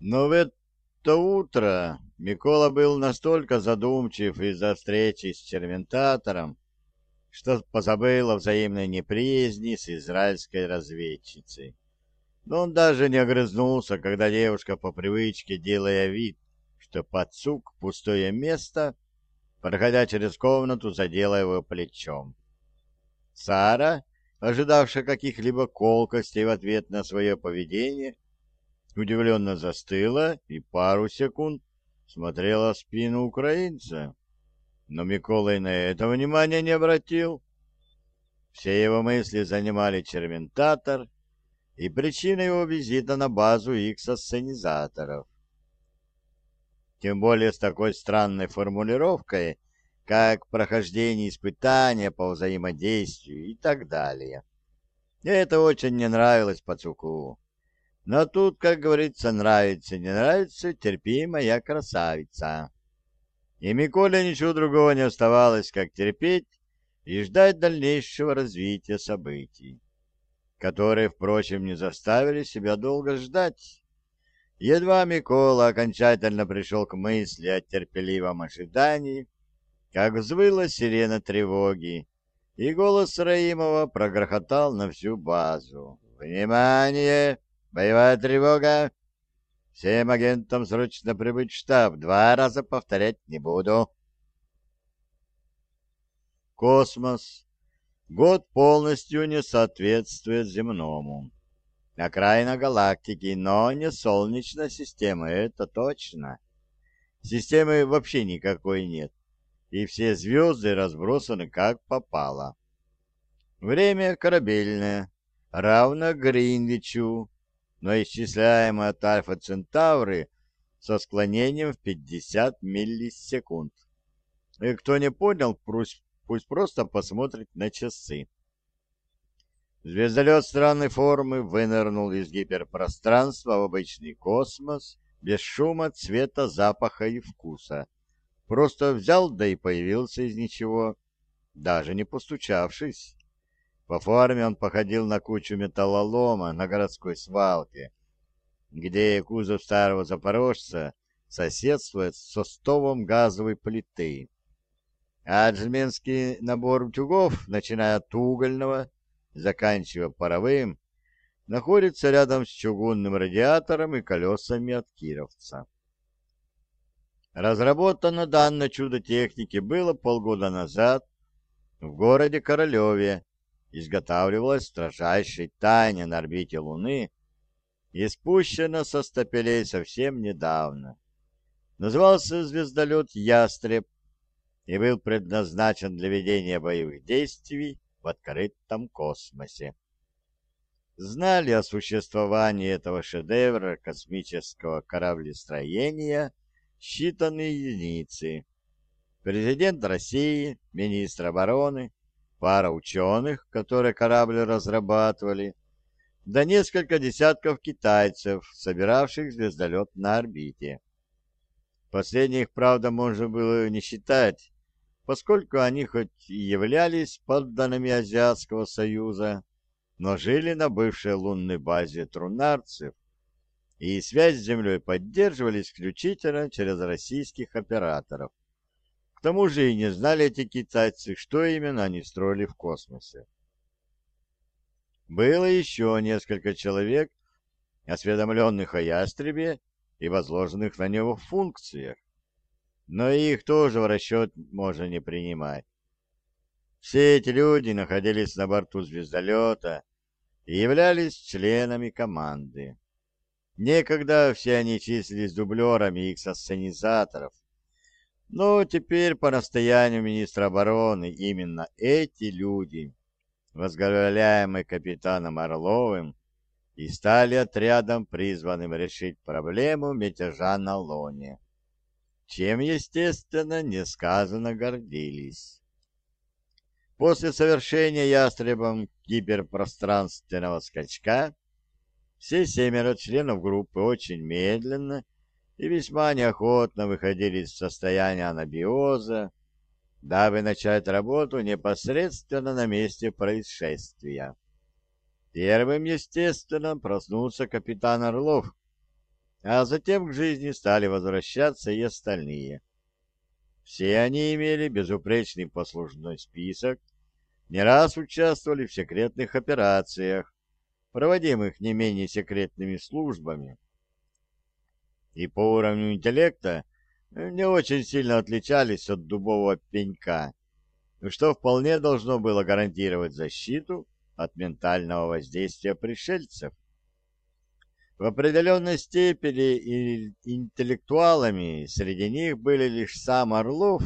Но в это утро Микола был настолько задумчив из-за встречи с червентатором, что позабыл о взаимной неприязни с израильской разведчицей. Но он даже не огрызнулся, когда девушка по привычке, делая вид, что подсук пустое место, проходя через комнату, задела его плечом. Сара, ожидавшая каких-либо колкостей в ответ на свое поведение, удивленно застыла и пару секунд смотрела в спину украинца. Но Микола и на это внимания не обратил. Все его мысли занимали червентатор и причина его визита на базу X-ассенизаторов. Тем более с такой странной формулировкой, как прохождение испытания по взаимодействию и так далее. И это очень не нравилось пацуку. Но тут, как говорится, нравится, не нравится, терпи, моя красавица. И Миколе ничего другого не оставалось, как терпеть и ждать дальнейшего развития событий, которые, впрочем, не заставили себя долго ждать. Едва Микола окончательно пришел к мысли о терпеливом ожидании, как взвыла сирена тревоги, и голос Раимова прогрохотал на всю базу. «Внимание! Боевая тревога! Всем агентам срочно прибыть в штаб. Два раза повторять не буду». Космос. Год полностью не соответствует земному. Окраина галактики, но не Солнечная система, это точно. Системы вообще никакой нет, и все звезды разбросаны как попало. Время корабельное, равно Гринвичу, но исчисляемо от Альфа Центавры со склонением в 50 миллисекунд. И кто не понял, пусть, пусть просто посмотрит на часы. Звездолет странной формы вынырнул из гиперпространства в обычный космос без шума, цвета, запаха и вкуса. Просто взял, да и появился из ничего, даже не постучавшись. По форме он походил на кучу металлолома на городской свалке, где кузов старого запорожца соседствует с состовом газовой плиты. А джменский набор утюгов, начиная от угольного, заканчивая паровым, находится рядом с чугунным радиатором и колесами от кировца. Разработано данное чудо техники было полгода назад в городе Королеве, изготавливалось в строжайшей тайне на орбите Луны и спущено со стапелей совсем недавно. Назывался звездолет «Ястреб» и был предназначен для ведения боевых действий в открытом космосе. Знали о существовании этого шедевра космического кораблестроения считанные единицы. Президент России, министр обороны, пара ученых, которые корабль разрабатывали, да несколько десятков китайцев, собиравших звездолет на орбите. Последних, правда, можно было не считать, поскольку они хоть и являлись подданными Азиатского союза, но жили на бывшей лунной базе трунарцев, и связь с Землей поддерживали исключительно через российских операторов. Тому же и не знали эти китайцы, что именно они строили в космосе. Было еще несколько человек, осведомленных о ястребе и возложенных на него функциях но их тоже в расчет можно не принимать. Все эти люди находились на борту звездолета и являлись членами команды. Некогда все они числились дублерами их-ассенизаторов, но теперь по настоянию министра обороны именно эти люди, возглавляемые капитаном Орловым, и стали отрядом, призванным решить проблему мятежа на Лоне чем, естественно, несказанно гордились. После совершения ястребом гиперпространственного скачка все семеро членов группы очень медленно и весьма неохотно выходили из состояния анабиоза, дабы начать работу непосредственно на месте происшествия. Первым, естественно, проснулся капитан Орлов, а затем к жизни стали возвращаться и остальные. Все они имели безупречный послужной список, не раз участвовали в секретных операциях, проводимых не менее секретными службами, и по уровню интеллекта не очень сильно отличались от дубового пенька, что вполне должно было гарантировать защиту от ментального воздействия пришельцев. В определенной степени интеллектуалами среди них были лишь сам Орлов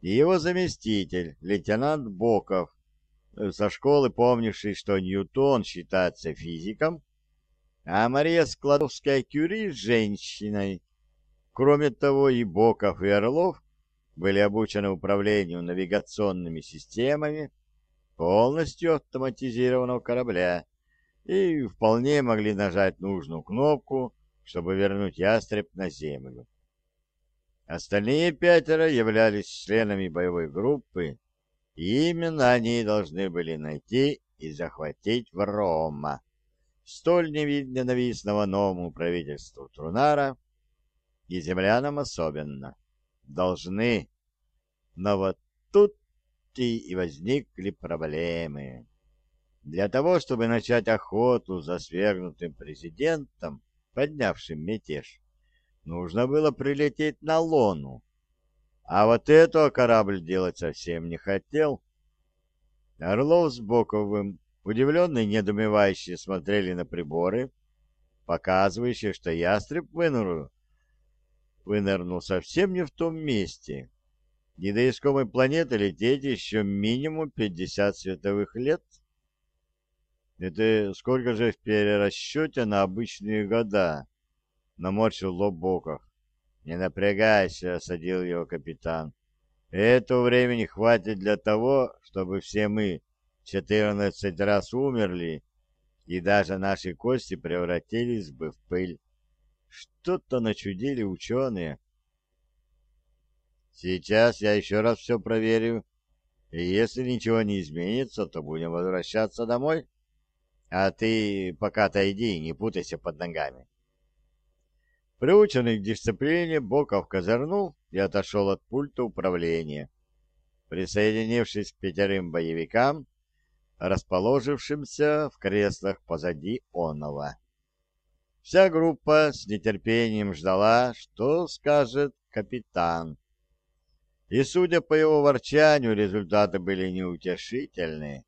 и его заместитель, лейтенант Боков, со школы помнивший, что Ньютон считается физиком, а Мария Складовская-Кюри — женщиной. Кроме того, и Боков, и Орлов были обучены управлению навигационными системами полностью автоматизированного корабля, и вполне могли нажать нужную кнопку, чтобы вернуть ястреб на землю. Остальные пятеро являлись членами боевой группы, и именно они должны были найти и захватить Врома, столь ненавистного новому правительству Трунара, и землянам особенно. Должны. Но вот тут и возникли проблемы. Для того, чтобы начать охоту за свергнутым президентом, поднявшим мятеж, нужно было прилететь на Лону. А вот этого корабль делать совсем не хотел. Орлов с Боковым, удивленные и смотрели на приборы, показывающие, что ястреб вынырнул, вынырнул совсем не в том месте. И до искомой планеты лететь еще минимум 50 световых лет — это сколько же в перерасчете на обычные года? Наморщил лоб Боков. Не напрягайся, осадил его капитан. Этого времени хватит для того, чтобы все мы четырнадцать раз умерли, и даже наши кости превратились бы в пыль. Что-то начудили ученые. Сейчас я еще раз все проверю, и если ничего не изменится, то будем возвращаться домой. А ты пока отойди и не путайся под ногами. Приученный к дисциплине, Боков козырнул и отошел от пульта управления, присоединившись к пятерым боевикам, расположившимся в креслах позади Онова. Вся группа с нетерпением ждала, что скажет капитан. И, судя по его ворчанию, результаты были неутешительные.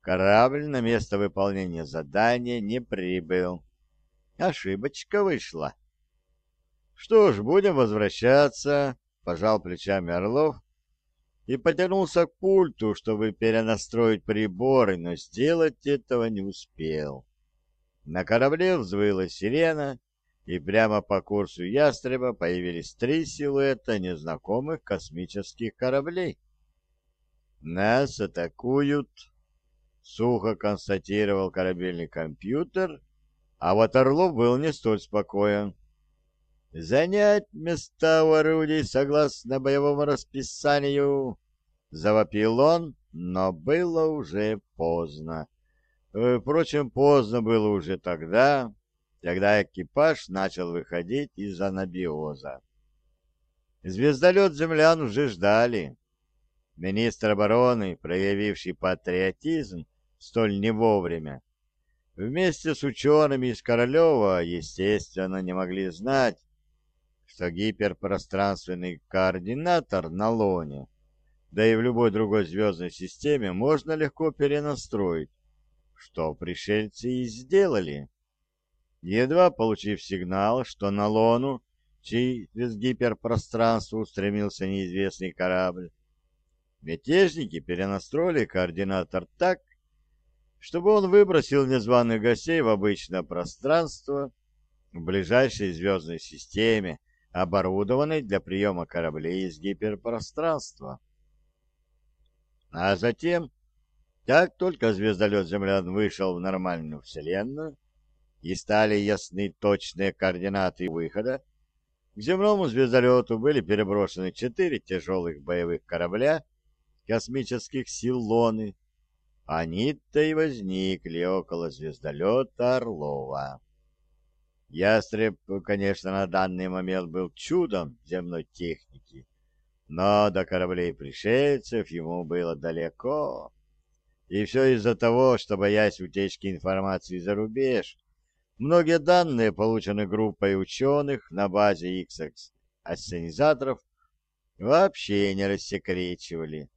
Корабль на место выполнения задания не прибыл. Ошибочка вышла. Что ж, будем возвращаться, пожал плечами Орлов и потянулся к пульту, чтобы перенастроить приборы, но сделать этого не успел. На корабле взвыла сирена, и прямо по курсу ястреба появились три силуэта незнакомых космических кораблей. «Нас атакуют!» сухо констатировал корабельный компьютер, а вот Орлов был не столь спокоен. «Занять места у орудий согласно боевому расписанию!» — завопил он, но было уже поздно. Э, впрочем, поздно было уже тогда, когда экипаж начал выходить из анабиоза. Звездолет землян уже ждали. Министр обороны, проявивший патриотизм, столь не вовремя. Вместе с учеными из Королева, естественно, не могли знать, что гиперпространственный координатор на Лоне, да и в любой другой звездной системе можно легко перенастроить, что пришельцы и сделали. Едва получив сигнал, что на Лону через гиперпространство устремился неизвестный корабль, мятежники перенастроили координатор так, чтобы он выбросил незваных гостей в обычное пространство в ближайшей звездной системе, оборудованной для приема кораблей из гиперпространства. А затем, как только звездолет землян вышел в нормальную Вселенную и стали ясны точные координаты выхода, к земному звездолету были переброшены четыре тяжелых боевых корабля космических сил Лоны, они-то и возникли около звездолета Орлова. Ястреб, конечно, на данный момент был чудом земной техники, но до кораблей пришельцев ему было далеко. И все из-за того, что, боясь утечки информации за рубеж, многие данные, полученные группой ученых на базе X-ассенизаторов, вообще не рассекречивали.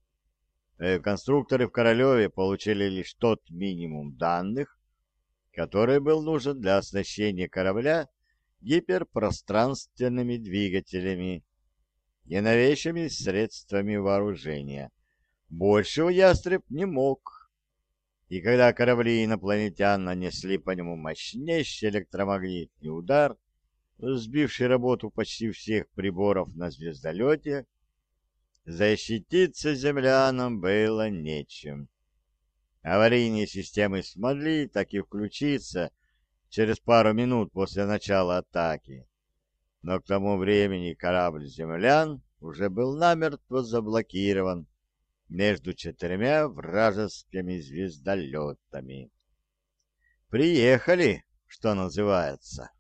Э, конструкторы в Королеве получили лишь тот минимум данных, который был нужен для оснащения корабля гиперпространственными двигателями и новейшими средствами вооружения. Большего ястреб не мог. И когда корабли инопланетян нанесли по нему мощнейший электромагнитный удар, сбивший работу почти всех приборов на звездолете, защититься землянам было нечем. Аварийные системы смогли так и включиться через пару минут после начала атаки. Но к тому времени корабль землян уже был намертво заблокирован между четырьмя вражескими звездолетами. «Приехали», что называется.